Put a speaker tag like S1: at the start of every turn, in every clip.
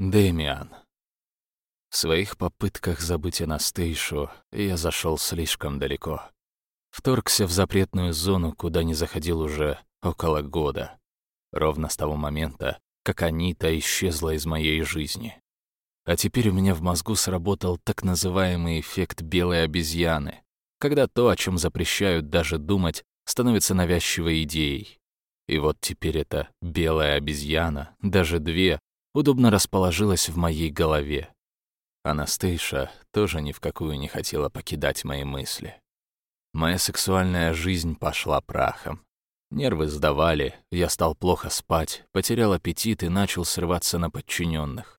S1: Дэмиан. В своих попытках забыть Анастейшу я зашел слишком далеко. Вторгся в запретную зону, куда не заходил уже около года. Ровно с того момента, как Анита исчезла из моей жизни. А теперь у меня в мозгу сработал так называемый эффект белой обезьяны, когда то, о чем запрещают даже думать, становится навязчивой идеей. И вот теперь эта белая обезьяна, даже две, удобно расположилась в моей голове. Анастейша тоже ни в какую не хотела покидать мои мысли. Моя сексуальная жизнь пошла прахом. Нервы сдавали, я стал плохо спать, потерял аппетит и начал срываться на подчиненных.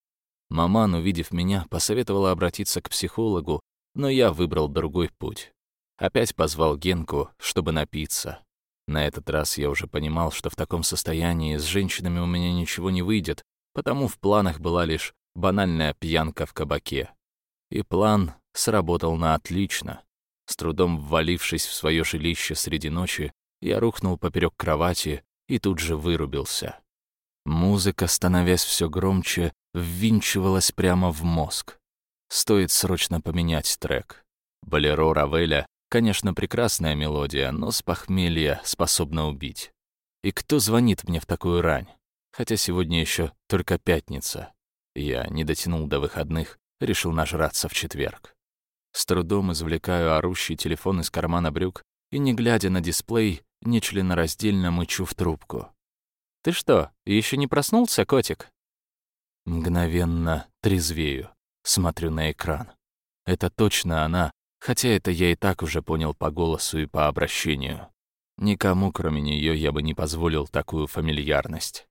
S1: Маман, увидев меня, посоветовала обратиться к психологу, но я выбрал другой путь. Опять позвал Генку, чтобы напиться. На этот раз я уже понимал, что в таком состоянии с женщинами у меня ничего не выйдет, потому в планах была лишь банальная пьянка в кабаке. И план сработал на отлично. С трудом ввалившись в свое жилище среди ночи, я рухнул поперек кровати и тут же вырубился. Музыка, становясь все громче, ввинчивалась прямо в мозг. Стоит срочно поменять трек. Болеро Равеля, конечно, прекрасная мелодия, но с похмелья способна убить. И кто звонит мне в такую рань? Хотя сегодня еще только пятница. Я не дотянул до выходных, решил нажраться в четверг. С трудом извлекаю орущий телефон из кармана брюк и, не глядя на дисплей, нечленораздельно мычу в трубку. «Ты что, еще не проснулся, котик?» Мгновенно трезвею, смотрю на экран. Это точно она, хотя это я и так уже понял по голосу и по обращению. Никому, кроме нее, я бы не позволил такую фамильярность.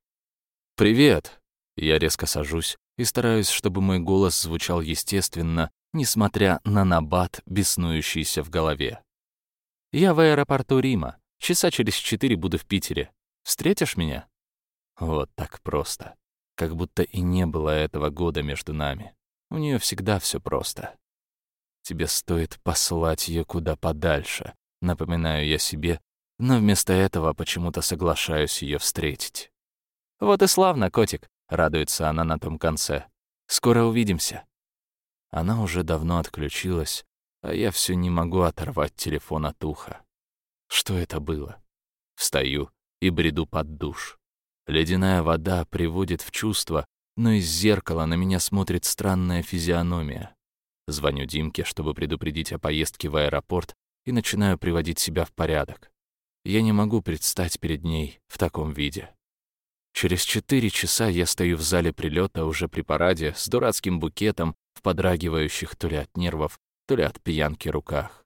S1: «Привет!» Я резко сажусь и стараюсь, чтобы мой голос звучал естественно, несмотря на набат, беснующийся в голове. «Я в аэропорту Рима. Часа через четыре буду в Питере. Встретишь меня?» Вот так просто. Как будто и не было этого года между нами. У нее всегда все просто. Тебе стоит послать ее куда подальше, напоминаю я себе, но вместо этого почему-то соглашаюсь ее встретить. «Вот и славно, котик», — радуется она на том конце. «Скоро увидимся». Она уже давно отключилась, а я все не могу оторвать телефон от уха. Что это было? Встаю и бреду под душ. Ледяная вода приводит в чувство, но из зеркала на меня смотрит странная физиономия. Звоню Димке, чтобы предупредить о поездке в аэропорт, и начинаю приводить себя в порядок. Я не могу предстать перед ней в таком виде. Через четыре часа я стою в зале прилета уже при параде с дурацким букетом в подрагивающих то ли от нервов, то ли от пьянки руках.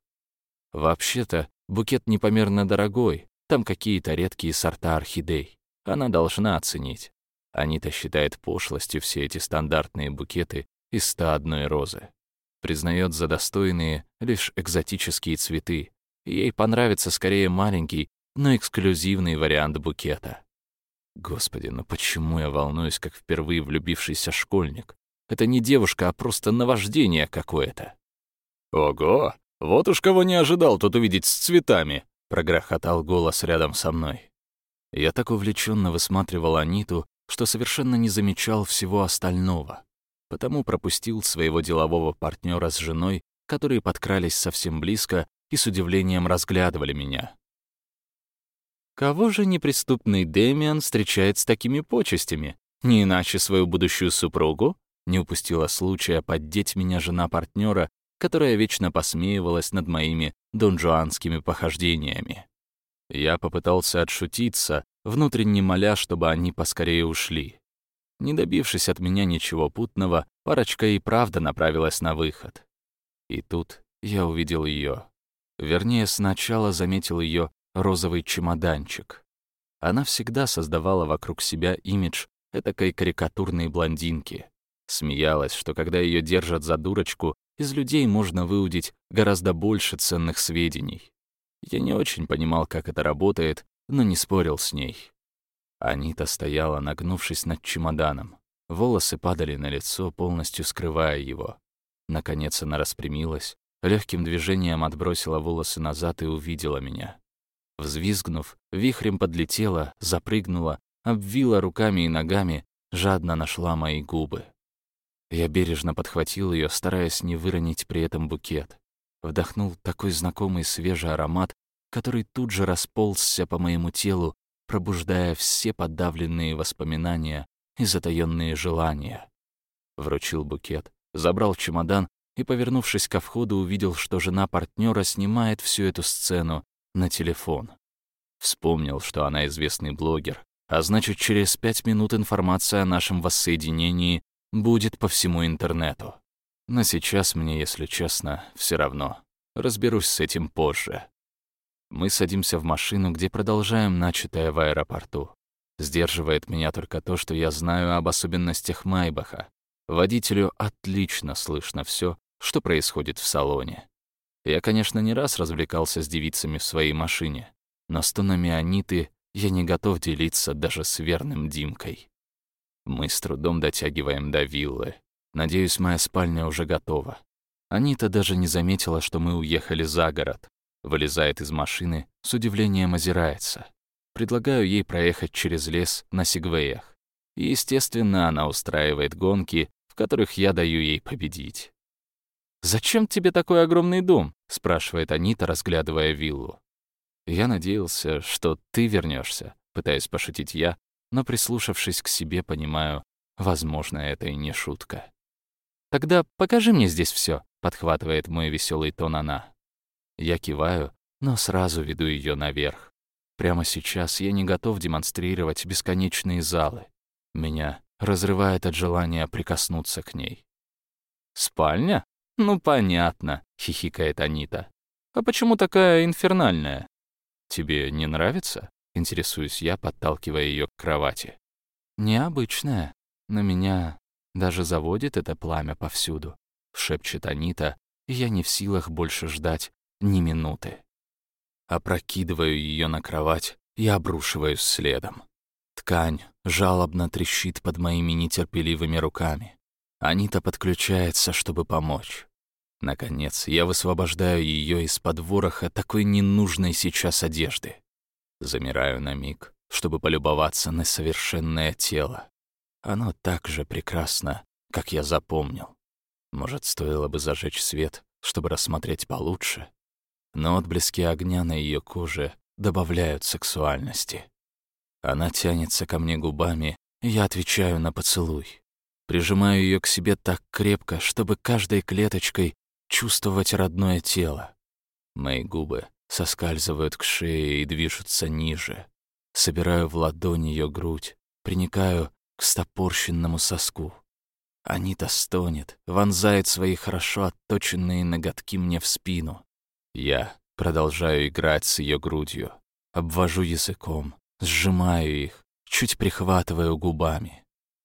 S1: Вообще-то, букет непомерно дорогой, там какие-то редкие сорта орхидей. Она должна оценить. Анита считает пошлостью все эти стандартные букеты из 101 розы. Признает за достойные лишь экзотические цветы. Ей понравится скорее маленький, но эксклюзивный вариант букета. Господи, ну почему я волнуюсь, как впервые влюбившийся школьник? Это не девушка, а просто наваждение какое-то. «Ого! Вот уж кого не ожидал тут увидеть с цветами!» — прогрохотал голос рядом со мной. Я так увлеченно высматривал Аниту, что совершенно не замечал всего остального. Потому пропустил своего делового партнера с женой, которые подкрались совсем близко и с удивлением разглядывали меня. Кого же неприступный Дэмиан встречает с такими почестями? Не иначе свою будущую супругу? Не упустила случая поддеть меня жена партнера, которая вечно посмеивалась над моими донжуанскими похождениями. Я попытался отшутиться, внутренне моля, чтобы они поскорее ушли. Не добившись от меня ничего путного, парочка и правда направилась на выход. И тут я увидел ее. Вернее, сначала заметил ее розовый чемоданчик. Она всегда создавала вокруг себя имидж этакой карикатурной блондинки. Смеялась, что когда ее держат за дурочку, из людей можно выудить гораздо больше ценных сведений. Я не очень понимал, как это работает, но не спорил с ней. Анита стояла, нагнувшись над чемоданом. Волосы падали на лицо, полностью скрывая его. Наконец она распрямилась, легким движением отбросила волосы назад и увидела меня. Взвизгнув, вихрем подлетела, запрыгнула, обвила руками и ногами, жадно нашла мои губы. Я бережно подхватил ее, стараясь не выронить при этом букет. Вдохнул такой знакомый свежий аромат, который тут же расползся по моему телу, пробуждая все подавленные воспоминания и затаённые желания. Вручил букет, забрал чемодан и, повернувшись ко входу, увидел, что жена партнера снимает всю эту сцену на телефон. Вспомнил, что она известный блогер, а значит, через пять минут информация о нашем воссоединении будет по всему интернету. Но сейчас мне, если честно, все равно. Разберусь с этим позже. Мы садимся в машину, где продолжаем начатое в аэропорту. Сдерживает меня только то, что я знаю об особенностях Майбаха. Водителю отлично слышно все, что происходит в салоне. Я, конечно, не раз развлекался с девицами в своей машине, но с тонами Аниты я не готов делиться даже с верным Димкой. Мы с трудом дотягиваем до виллы. Надеюсь, моя спальня уже готова. Анита даже не заметила, что мы уехали за город. Вылезает из машины, с удивлением озирается. Предлагаю ей проехать через лес на сегвеях. Естественно, она устраивает гонки, в которых я даю ей победить. «Зачем тебе такой огромный дом?» — спрашивает Анита, разглядывая виллу. «Я надеялся, что ты вернешься, пытаясь пошутить я, но, прислушавшись к себе, понимаю, возможно, это и не шутка. «Тогда покажи мне здесь все, подхватывает мой веселый тон она. Я киваю, но сразу веду ее наверх. Прямо сейчас я не готов демонстрировать бесконечные залы. Меня разрывает от желания прикоснуться к ней. «Спальня? Ну, понятно», — хихикает Анита. «А почему такая инфернальная?» «Тебе не нравится?» — интересуюсь я, подталкивая ее к кровати. «Необычная. На меня даже заводит это пламя повсюду», — шепчет Анита, и я не в силах больше ждать ни минуты. Опрокидываю ее на кровать и обрушиваюсь следом. Ткань жалобно трещит под моими нетерпеливыми руками. Анита подключается, чтобы помочь. Наконец, я высвобождаю ее из-под вороха такой ненужной сейчас одежды. Замираю на миг, чтобы полюбоваться на совершенное тело. Оно так же прекрасно, как я запомнил. Может, стоило бы зажечь свет, чтобы рассмотреть получше? но отблески огня на ее коже добавляют сексуальности. Она тянется ко мне губами, и я отвечаю на поцелуй. Прижимаю ее к себе так крепко, чтобы каждой клеточкой чувствовать родное тело. Мои губы соскальзывают к шее и движутся ниже. Собираю в ладонь ее грудь, приникаю к стопорщенному соску. Анита стонет, вонзает свои хорошо отточенные ноготки мне в спину. Я продолжаю играть с ее грудью, обвожу языком, сжимаю их, чуть прихватываю губами.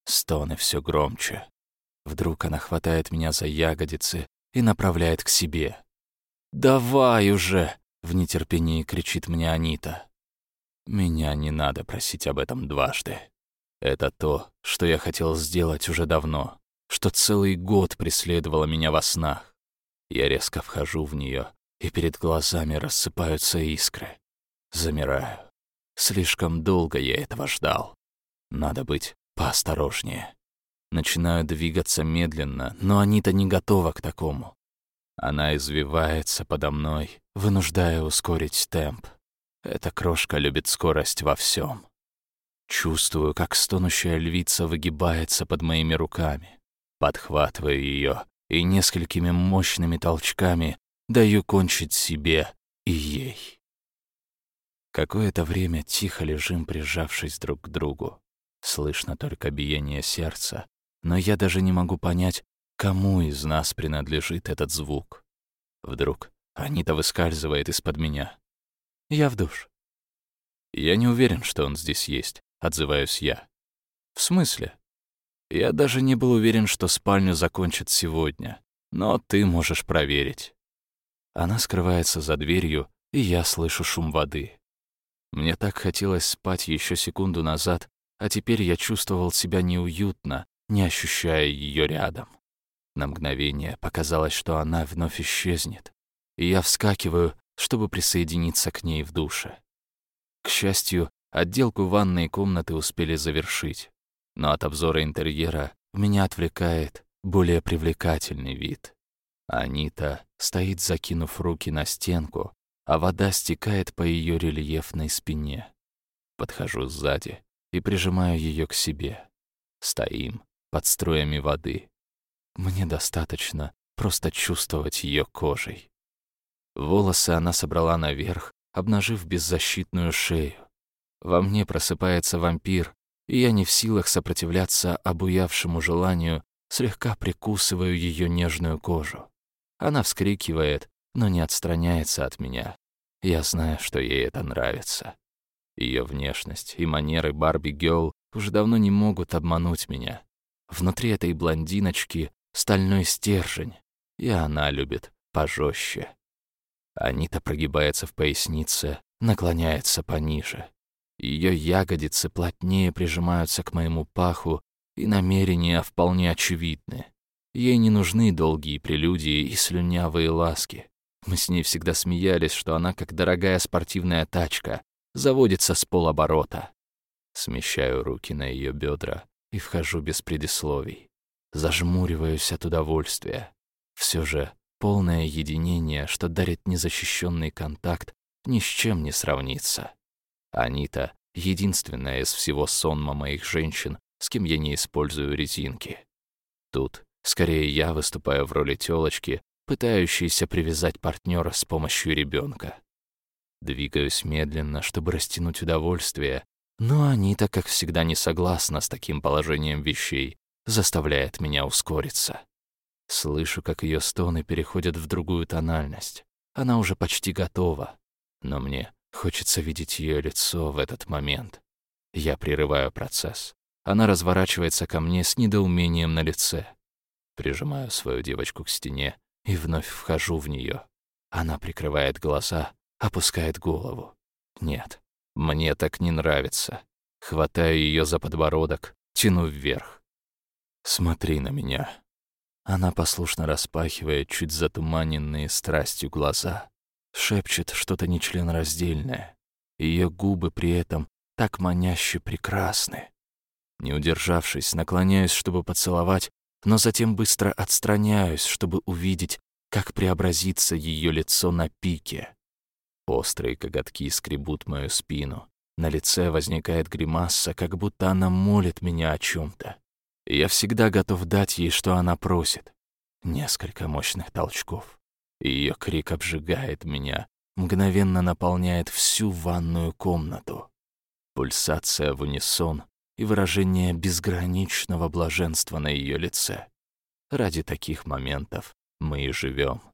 S1: Стоны все громче. Вдруг она хватает меня за ягодицы и направляет к себе. «Давай уже!» — в нетерпении кричит мне Анита. Меня не надо просить об этом дважды. Это то, что я хотел сделать уже давно, что целый год преследовало меня во снах. Я резко вхожу в нее, и перед глазами рассыпаются искры. Замираю. Слишком долго я этого ждал. Надо быть поосторожнее. Начинаю двигаться медленно, но Анита не готова к такому. Она извивается подо мной, вынуждая ускорить темп. Эта крошка любит скорость во всем. Чувствую, как стонущая львица выгибается под моими руками. Подхватываю ее и несколькими мощными толчками даю кончить себе и ей. Какое-то время тихо лежим, прижавшись друг к другу. Слышно только биение сердца, но я даже не могу понять, кому из нас принадлежит этот звук. Вдруг Анита выскальзывает из-под меня. Я в душ. Я не уверен, что он здесь есть, отзываюсь я. В смысле? Я даже не был уверен, что спальню закончат сегодня, но ты можешь проверить. Она скрывается за дверью, и я слышу шум воды. Мне так хотелось спать еще секунду назад, а теперь я чувствовал себя неуютно, не ощущая ее рядом. На мгновение показалось, что она вновь исчезнет, и я вскакиваю, чтобы присоединиться к ней в душе. К счастью, отделку ванной комнаты успели завершить, но от обзора интерьера меня отвлекает более привлекательный вид. Анита стоит, закинув руки на стенку, а вода стекает по ее рельефной спине. Подхожу сзади и прижимаю ее к себе. Стоим под струями воды. Мне достаточно просто чувствовать ее кожей. Волосы она собрала наверх, обнажив беззащитную шею. Во мне просыпается вампир, и я не в силах сопротивляться обуявшему желанию, слегка прикусываю ее нежную кожу. Она вскрикивает, но не отстраняется от меня. Я знаю, что ей это нравится. Ее внешность и манеры Барби Гёл уже давно не могут обмануть меня. Внутри этой блондиночки стальной стержень, и она любит пожестче. Анита прогибается в пояснице, наклоняется пониже. Ее ягодицы плотнее прижимаются к моему паху, и намерения вполне очевидны. Ей не нужны долгие прелюдии и слюнявые ласки. Мы с ней всегда смеялись, что она, как дорогая спортивная тачка, заводится с полоборота. Смещаю руки на ее бедра и вхожу без предисловий. Зажмуриваюсь от удовольствия. Все же полное единение, что дарит незащищенный контакт, ни с чем не сравнится. Анита — единственная из всего сонма моих женщин, с кем я не использую резинки. Тут скорее я выступаю в роли тёлочки, пытающейся привязать партнера с помощью ребенка. Двигаюсь медленно, чтобы растянуть удовольствие, но Анита, как всегда, не согласна с таким положением вещей, заставляет меня ускориться. Слышу, как ее стоны переходят в другую тональность. Она уже почти готова, но мне хочется видеть ее лицо в этот момент. Я прерываю процесс. Она разворачивается ко мне с недоумением на лице. Прижимаю свою девочку к стене и вновь вхожу в нее. Она прикрывает глаза, опускает голову. Нет, мне так не нравится. Хватаю ее за подбородок, тяну вверх. Смотри на меня. Она послушно распахивает чуть затуманенные страстью глаза, шепчет что-то нечленораздельное. Ее губы при этом так маняще прекрасны. Не удержавшись, наклоняюсь, чтобы поцеловать, но затем быстро отстраняюсь, чтобы увидеть, как преобразится ее лицо на пике. Острые коготки скребут мою спину. На лице возникает гримаса, как будто она молит меня о чем то Я всегда готов дать ей, что она просит. Несколько мощных толчков. Ее крик обжигает меня, мгновенно наполняет всю ванную комнату. Пульсация в унисон и выражение безграничного блаженства на ее лице. Ради таких моментов мы и живем.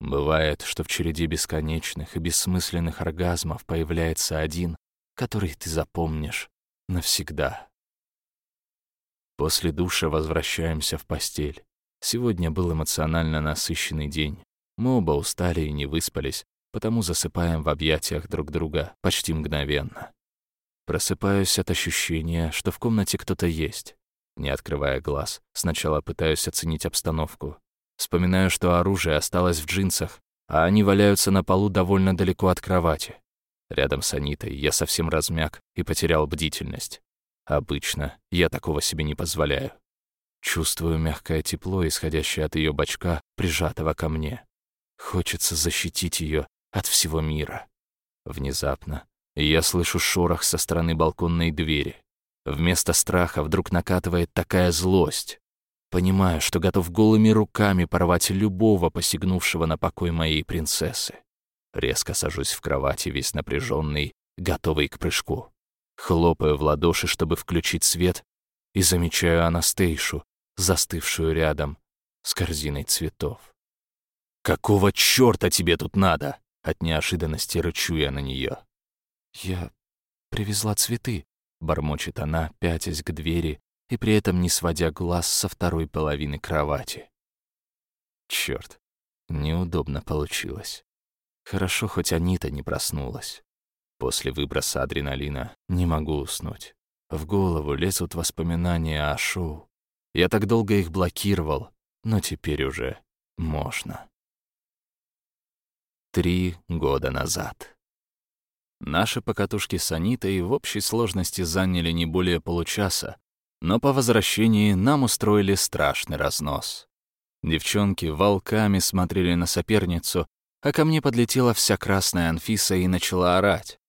S1: Бывает, что в череде бесконечных и бессмысленных оргазмов появляется один, который ты запомнишь навсегда. После душа возвращаемся в постель. Сегодня был эмоционально насыщенный день. Мы оба устали и не выспались, потому засыпаем в объятиях друг друга почти мгновенно. Просыпаюсь от ощущения, что в комнате кто-то есть. Не открывая глаз, сначала пытаюсь оценить обстановку. Вспоминаю, что оружие осталось в джинсах, а они валяются на полу довольно далеко от кровати. Рядом с Анитой я совсем размяк и потерял бдительность. Обычно я такого себе не позволяю. Чувствую мягкое тепло, исходящее от ее бочка, прижатого ко мне. Хочется защитить ее от всего мира. Внезапно я слышу шорох со стороны балконной двери. Вместо страха вдруг накатывает такая злость. Понимаю, что готов голыми руками порвать любого посягнувшего на покой моей принцессы. Резко сажусь в кровати, весь напряженный, готовый к прыжку. Хлопаю в ладоши, чтобы включить свет, и замечаю Анастейшу, застывшую рядом с корзиной цветов. «Какого чёрта тебе тут надо?» От неожиданности рычу я на неё. «Я привезла цветы», — бормочет она, пятясь к двери и при этом не сводя глаз со второй половины кровати. Чёрт, неудобно получилось. Хорошо, хоть Анита не проснулась. После выброса адреналина не могу уснуть. В голову лезут воспоминания о шоу. Я так долго их блокировал, но теперь уже можно. Три года назад. Наши покатушки с Анитой в общей сложности заняли не более получаса, Но по возвращении нам устроили страшный разнос. Девчонки волками смотрели на соперницу, а ко мне подлетела вся красная Анфиса и начала орать.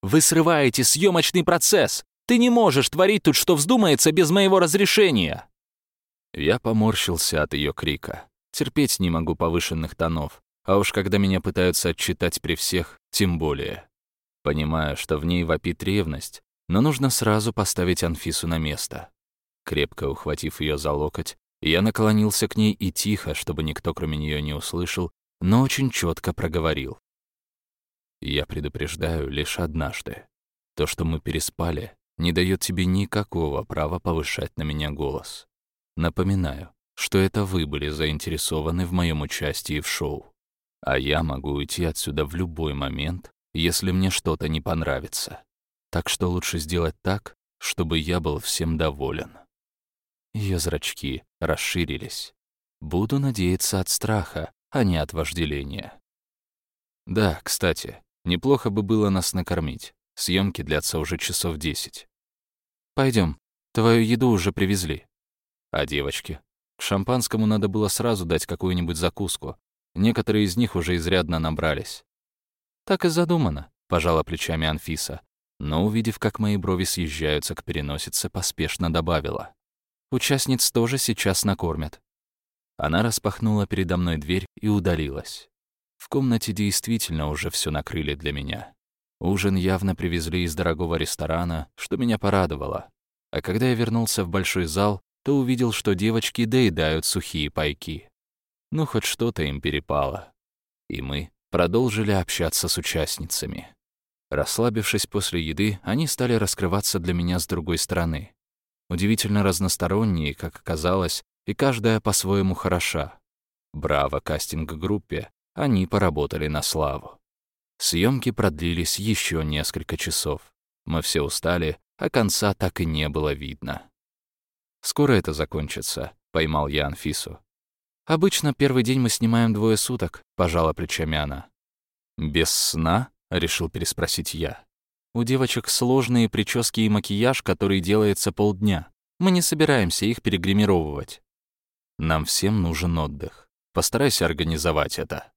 S1: «Вы срываете съемочный процесс! Ты не можешь творить тут, что вздумается, без моего разрешения!» Я поморщился от ее крика. Терпеть не могу повышенных тонов, а уж когда меня пытаются отчитать при всех, тем более. Понимаю, что в ней вопит ревность, но нужно сразу поставить Анфису на место. Крепко ухватив ее за локоть, я наклонился к ней и тихо, чтобы никто кроме нее не услышал, но очень четко проговорил. Я предупреждаю лишь однажды. То, что мы переспали, не дает тебе никакого права повышать на меня голос. Напоминаю, что это вы были заинтересованы в моем участии в шоу. А я могу уйти отсюда в любой момент, если мне что-то не понравится. Так что лучше сделать так, чтобы я был всем доволен. Ее зрачки расширились. Буду надеяться от страха, а не от вожделения. Да, кстати, неплохо бы было нас накормить. Съемки длятся уже часов десять. Пойдем, твою еду уже привезли. А девочки? К шампанскому надо было сразу дать какую-нибудь закуску. Некоторые из них уже изрядно набрались. Так и задумано, пожала плечами Анфиса, но, увидев, как мои брови съезжаются к переносице, поспешно добавила. Участниц тоже сейчас накормят. Она распахнула передо мной дверь и удалилась. В комнате действительно уже все накрыли для меня. Ужин явно привезли из дорогого ресторана, что меня порадовало. А когда я вернулся в большой зал, то увидел, что девочки доедают сухие пайки. Ну, хоть что-то им перепало. И мы продолжили общаться с участницами. Расслабившись после еды, они стали раскрываться для меня с другой стороны. Удивительно разносторонние, как оказалось, и каждая по-своему хороша. Браво кастинг-группе, они поработали на славу. Съемки продлились еще несколько часов. Мы все устали, а конца так и не было видно. «Скоро это закончится», — поймал я Анфису. «Обычно первый день мы снимаем двое суток», — пожала плечами она. «Без сна?» — решил переспросить я. «У девочек сложные прически и макияж, который делается полдня. Мы не собираемся их перегримировывать. Нам всем нужен отдых. Постарайся организовать это».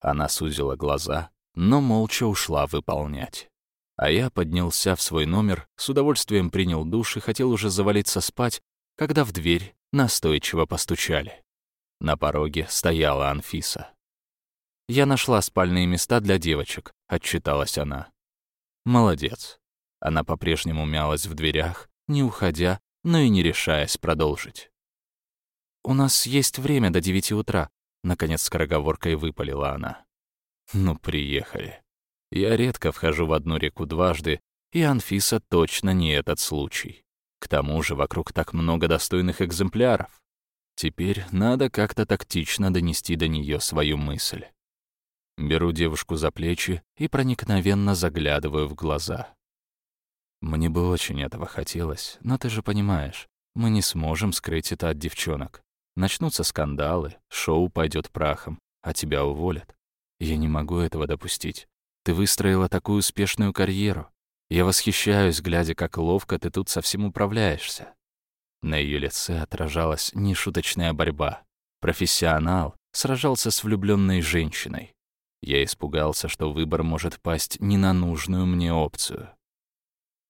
S1: Она сузила глаза, но молча ушла выполнять. А я поднялся в свой номер, с удовольствием принял душ и хотел уже завалиться спать, когда в дверь настойчиво постучали. На пороге стояла Анфиса. «Я нашла спальные места для девочек», — отчиталась она. «Молодец». Она по-прежнему мялась в дверях, не уходя, но и не решаясь продолжить. «У нас есть время до девяти утра», — наконец скороговоркой выпалила она. «Ну, приехали. Я редко вхожу в одну реку дважды, и Анфиса точно не этот случай. К тому же вокруг так много достойных экземпляров. Теперь надо как-то тактично донести до нее свою мысль. Беру девушку за плечи и проникновенно заглядываю в глаза. Мне бы очень этого хотелось, но ты же понимаешь, мы не сможем скрыть это от девчонок. Начнутся скандалы, шоу пойдет прахом, а тебя уволят. Я не могу этого допустить. Ты выстроила такую успешную карьеру. Я восхищаюсь, глядя, как ловко ты тут совсем управляешься. На ее лице отражалась нешуточная борьба. Профессионал сражался с влюбленной женщиной. Я испугался, что выбор может пасть не на нужную мне опцию.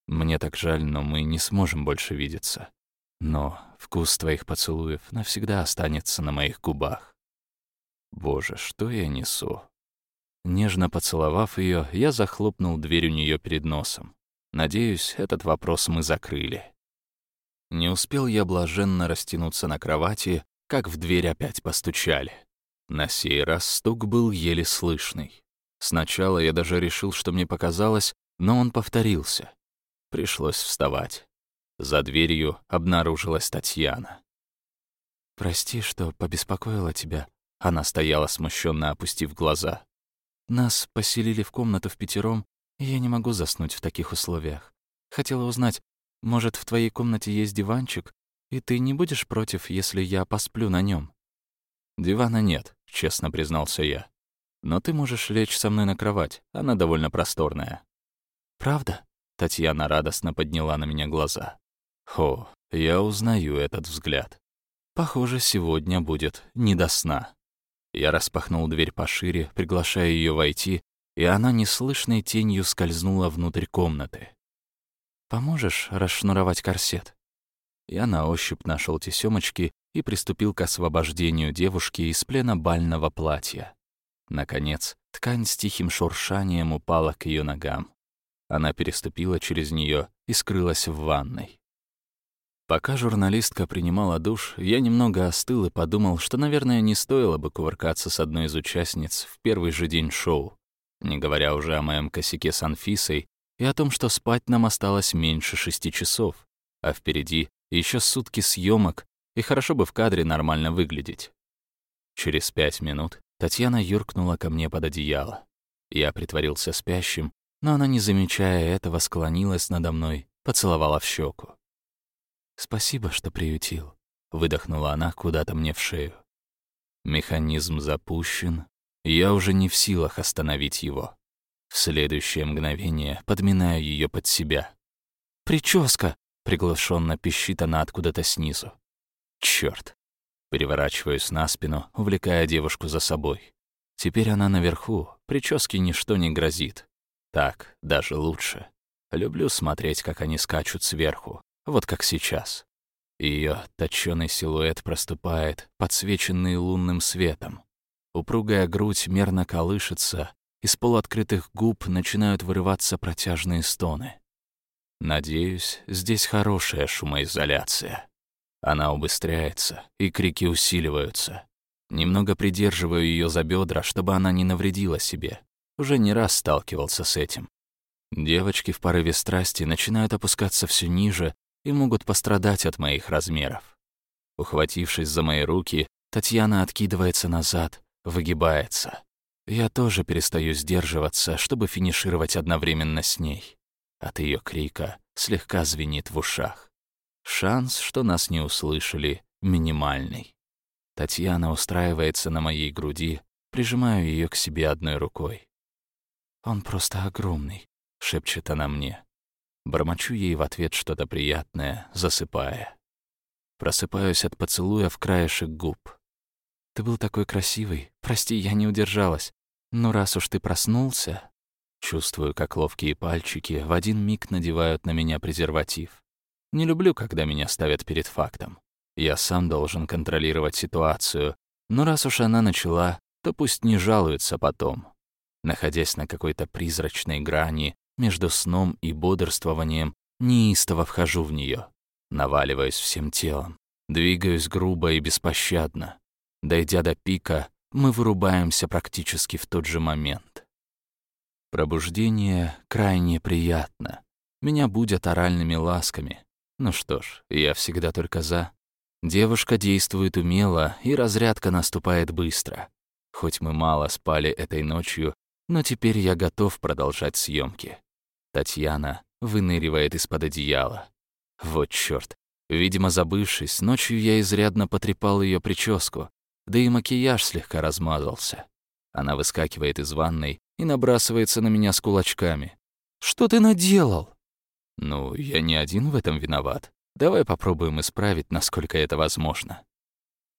S1: Мне так жаль, но мы не сможем больше видеться. Но вкус твоих поцелуев навсегда останется на моих губах. Боже, что я несу? Нежно поцеловав ее, я захлопнул дверь у нее перед носом. Надеюсь, этот вопрос мы закрыли. Не успел я блаженно растянуться на кровати, как в дверь опять постучали. На сей раз стук был еле слышный. Сначала я даже решил, что мне показалось, но он повторился. Пришлось вставать. За дверью обнаружилась Татьяна. «Прости, что побеспокоила тебя», — она стояла смущенно, опустив глаза. «Нас поселили в комнату в пятером, и я не могу заснуть в таких условиях. Хотела узнать, может, в твоей комнате есть диванчик, и ты не будешь против, если я посплю на нем? «Дивана нет», — честно признался я. «Но ты можешь лечь со мной на кровать, она довольно просторная». «Правда?» — Татьяна радостно подняла на меня глаза. О, Я узнаю этот взгляд. Похоже, сегодня будет не до сна. Я распахнул дверь пошире, приглашая ее войти, и она неслышной тенью скользнула внутрь комнаты. «Поможешь расшнуровать корсет?» Я на ощупь нашел тесемочки и приступил к освобождению девушки из плена бального платья. Наконец, ткань с тихим шуршанием упала к ее ногам. Она переступила через нее и скрылась в ванной. Пока журналистка принимала душ, я немного остыл и подумал, что, наверное, не стоило бы кувыркаться с одной из участниц в первый же день шоу, не говоря уже о моем косяке с Анфисой и о том, что спать нам осталось меньше шести часов, а впереди еще сутки съемок, и хорошо бы в кадре нормально выглядеть. Через пять минут Татьяна юркнула ко мне под одеяло. Я притворился спящим, но она, не замечая этого, склонилась надо мной, поцеловала в щеку. «Спасибо, что приютил», — выдохнула она куда-то мне в шею. Механизм запущен, я уже не в силах остановить его. В следующее мгновение подминаю ее под себя. «Прическа!» — приглушенно пищит она откуда-то снизу. Черт! Переворачиваюсь на спину, увлекая девушку за собой. Теперь она наверху, прическе ничто не грозит. Так, даже лучше. Люблю смотреть, как они скачут сверху, вот как сейчас. Ее точёный силуэт проступает, подсвеченный лунным светом. Упругая грудь мерно колышется, из полуоткрытых губ начинают вырываться протяжные стоны. Надеюсь, здесь хорошая шумоизоляция. Она убыстряется, и крики усиливаются. Немного придерживаю ее за бедра, чтобы она не навредила себе. Уже не раз сталкивался с этим. Девочки в порыве страсти начинают опускаться все ниже, и могут пострадать от моих размеров. Ухватившись за мои руки, Татьяна откидывается назад, выгибается. Я тоже перестаю сдерживаться, чтобы финишировать одновременно с ней. От ее крика слегка звенит в ушах. Шанс, что нас не услышали, минимальный. Татьяна устраивается на моей груди, прижимаю ее к себе одной рукой. «Он просто огромный», — шепчет она мне. Бормочу ей в ответ что-то приятное, засыпая. Просыпаюсь от поцелуя в краешек губ. «Ты был такой красивый. Прости, я не удержалась. Но раз уж ты проснулся...» Чувствую, как ловкие пальчики в один миг надевают на меня презерватив. Не люблю, когда меня ставят перед фактом. Я сам должен контролировать ситуацию, но раз уж она начала, то пусть не жалуется потом. Находясь на какой-то призрачной грани, между сном и бодрствованием неистово вхожу в нее, наваливаюсь всем телом, двигаюсь грубо и беспощадно. Дойдя до пика, мы вырубаемся практически в тот же момент. Пробуждение крайне приятно. Меня будят оральными ласками. Ну что ж, я всегда только за. Девушка действует умело, и разрядка наступает быстро. Хоть мы мало спали этой ночью, но теперь я готов продолжать съемки. Татьяна выныривает из-под одеяла. Вот чёрт. Видимо, забывшись, ночью я изрядно потрепал её прическу, да и макияж слегка размазался. Она выскакивает из ванной и набрасывается на меня с кулачками. «Что ты наделал?» «Ну, я не один в этом виноват. Давай попробуем исправить, насколько это возможно».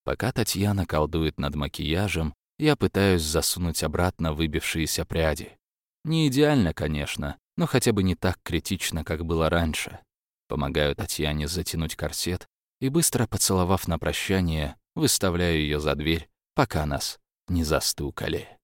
S1: Пока Татьяна колдует над макияжем, я пытаюсь засунуть обратно выбившиеся пряди. Не идеально, конечно, но хотя бы не так критично, как было раньше. Помогаю Татьяне затянуть корсет и, быстро поцеловав на прощание, выставляю ее за дверь, пока нас не застукали.